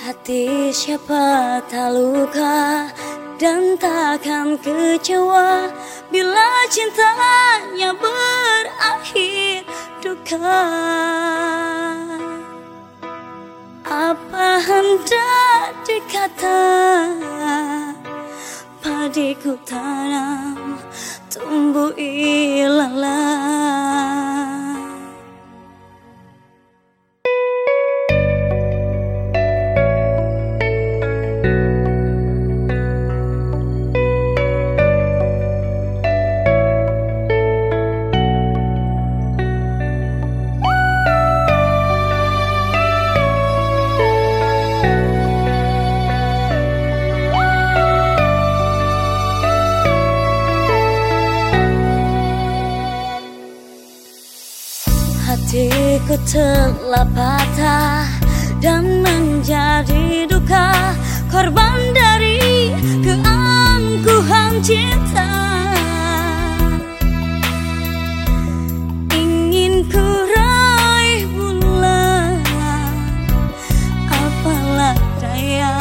Hati siapa tak luka dan takkan kecewa? Bila cintanya berakhir duka. Apa hendak dikata? Padiku tanam tumbuh ilalang Hatiku telah patah dan menjadi duka. Korban dari keangkuhan cinta. Ingin ku raih bulan Apalah daya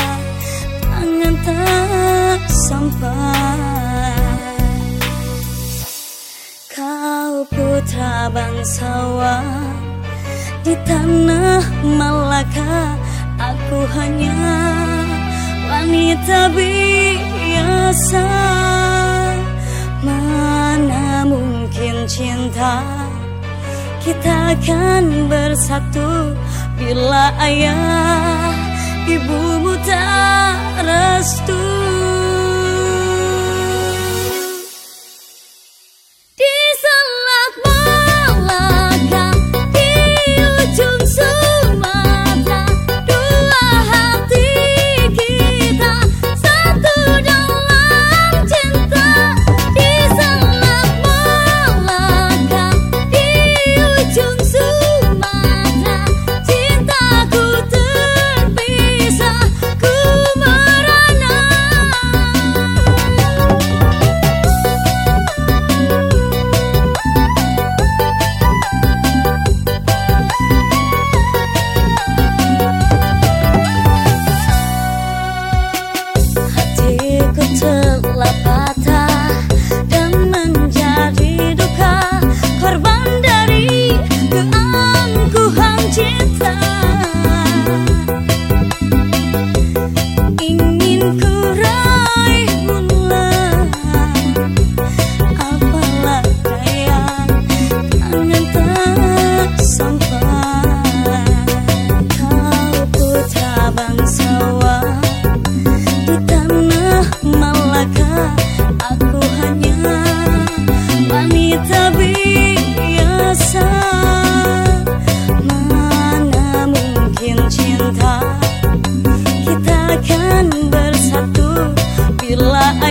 tangan tak sampai bangsawan di tanah Malaka Aku hanya wanita biasa. Mana mungkin cinta kita akan bersatu Bila ayah ibumu tak restu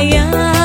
呀。